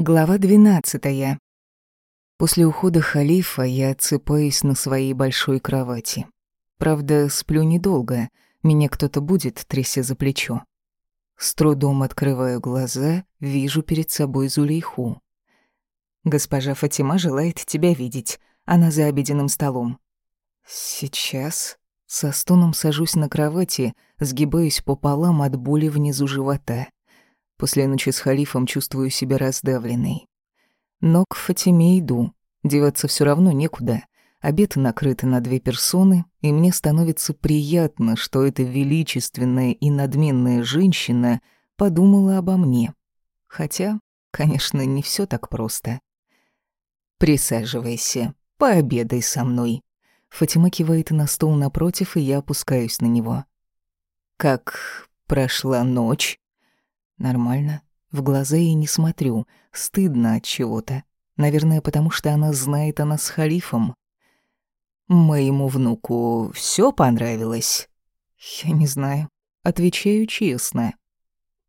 Глава двенадцатая. После ухода халифа я отсыпаюсь на своей большой кровати. Правда, сплю недолго, меня кто-то будет, тряся за плечо. С трудом открываю глаза, вижу перед собой Зулейху. «Госпожа Фатима желает тебя видеть, она за обеденным столом». «Сейчас?» Со стоном сажусь на кровати, сгибаюсь пополам от боли внизу живота. После ночи с халифом чувствую себя раздавленной. Но к Фатиме иду. Деваться все равно некуда. Обед накрыт на две персоны, и мне становится приятно, что эта величественная и надменная женщина подумала обо мне. Хотя, конечно, не все так просто. «Присаживайся, пообедай со мной». Фатима кивает на стол напротив, и я опускаюсь на него. «Как прошла ночь?» Нормально. В глаза ей не смотрю. Стыдно от чего-то. Наверное, потому что она знает она с халифом. Моему внуку все понравилось? Я не знаю. Отвечаю честно.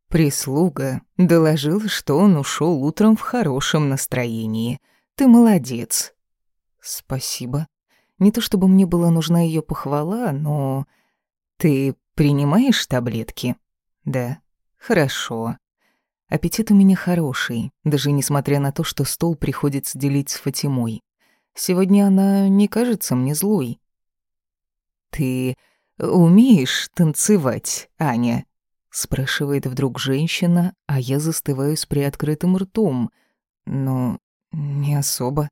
Прислуга доложила, что он ушел утром в хорошем настроении. Ты молодец. Спасибо. Не то чтобы мне была нужна ее похвала, но... Ты принимаешь таблетки? Да. Хорошо. Аппетит у меня хороший, даже несмотря на то, что стол приходится делить с Фатимой. Сегодня она не кажется мне злой. «Ты умеешь танцевать, Аня?» — спрашивает вдруг женщина, а я застываю с приоткрытым ртом. Но не особо.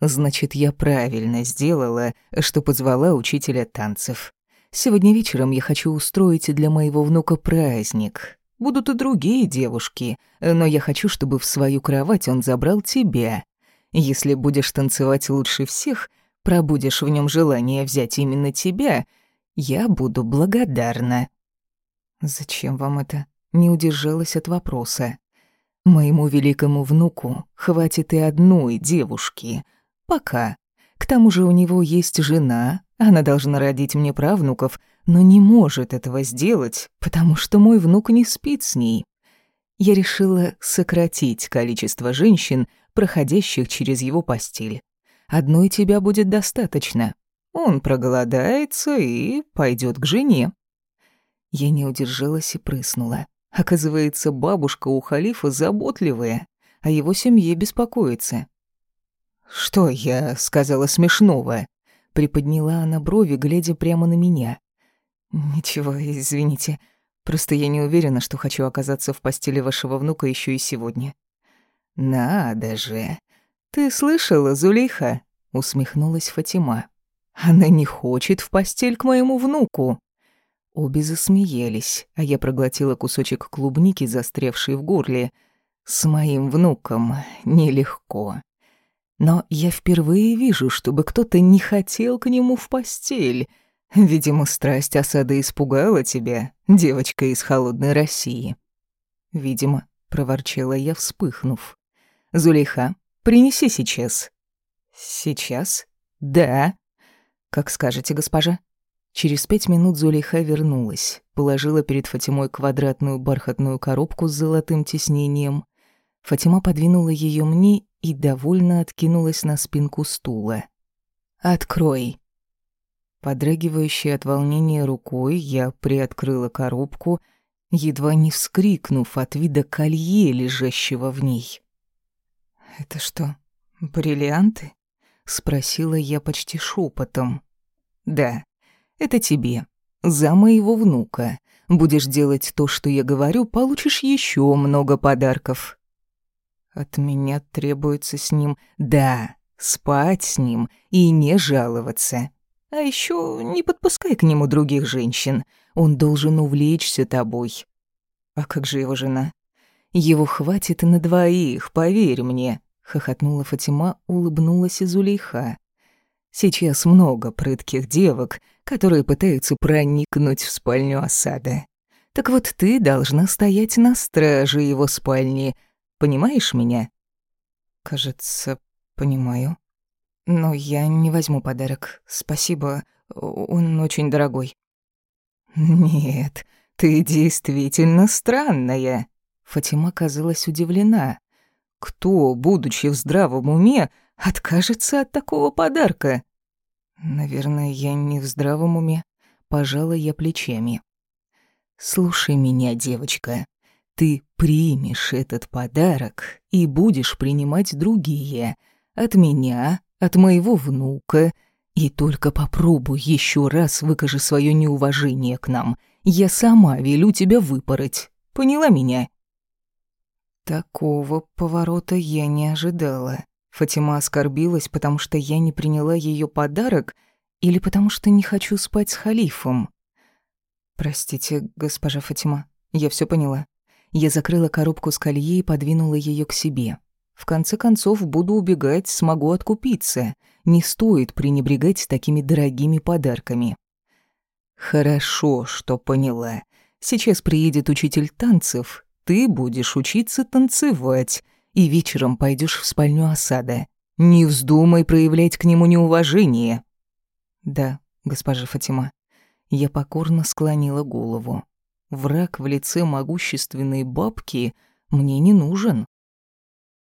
Значит, я правильно сделала, что позвала учителя танцев. Сегодня вечером я хочу устроить для моего внука праздник. Будут и другие девушки, но я хочу, чтобы в свою кровать он забрал тебя. Если будешь танцевать лучше всех, пробудешь в нем желание взять именно тебя, я буду благодарна». «Зачем вам это?» Не удержалась от вопроса. «Моему великому внуку хватит и одной девушки. Пока. К тому же у него есть жена, она должна родить мне правнуков, но не может этого сделать, потому что мой внук не спит с ней. Я решила сократить количество женщин, проходящих через его постель. Одной тебя будет достаточно. Он проголодается и пойдет к жене. Я не удержалась и прыснула. Оказывается, бабушка у халифа заботливая, а его семье беспокоится. «Что я сказала смешного?» Приподняла она брови, глядя прямо на меня. «Ничего, извините. Просто я не уверена, что хочу оказаться в постели вашего внука еще и сегодня». «Надо же! Ты слышала, Зулейха?» — усмехнулась Фатима. «Она не хочет в постель к моему внуку». Обе засмеялись, а я проглотила кусочек клубники, застрявший в горле. «С моим внуком нелегко». Но я впервые вижу, чтобы кто-то не хотел к нему в постель. Видимо, страсть осады испугала тебя, девочка из холодной России. Видимо, проворчала я, вспыхнув. Зулейха, принеси сейчас. Сейчас? Да. Как скажете, госпожа. Через пять минут Зулейха вернулась, положила перед Фатимой квадратную бархатную коробку с золотым тиснением. Фатима подвинула ее мне и довольно откинулась на спинку стула. «Открой!» Подрагивающей от волнения рукой, я приоткрыла коробку, едва не вскрикнув от вида колье, лежащего в ней. «Это что, бриллианты?» — спросила я почти шепотом. «Да, это тебе. За моего внука. Будешь делать то, что я говорю, получишь еще много подарков». От меня требуется с ним... Да, спать с ним и не жаловаться. А еще не подпускай к нему других женщин. Он должен увлечься тобой. А как же его жена? Его хватит на двоих, поверь мне. Хохотнула Фатима, улыбнулась и Зулейха. Сейчас много прытких девок, которые пытаются проникнуть в спальню осада. Так вот ты должна стоять на страже его спальни, Понимаешь меня?» «Кажется, понимаю. Но я не возьму подарок. Спасибо, он очень дорогой». «Нет, ты действительно странная». Фатима казалась удивлена. Кто, будучи в здравом уме, откажется от такого подарка? Наверное, я не в здравом уме. Пожала я плечами. Слушай меня, девочка. Ты примешь этот подарок и будешь принимать другие. От меня, от моего внука. И только попробуй еще раз выкажи свое неуважение к нам. Я сама велю тебя выпороть. Поняла меня? Такого поворота я не ожидала. Фатима оскорбилась, потому что я не приняла ее подарок или потому что не хочу спать с халифом. Простите, госпожа Фатима, я все поняла. Я закрыла коробку с колье и подвинула ее к себе. В конце концов, буду убегать, смогу откупиться. Не стоит пренебрегать такими дорогими подарками. Хорошо, что поняла. Сейчас приедет учитель танцев, ты будешь учиться танцевать, и вечером пойдешь в спальню осада. Не вздумай проявлять к нему неуважение. Да, госпожа Фатима. Я покорно склонила голову. Враг в лице могущественной бабки мне не нужен.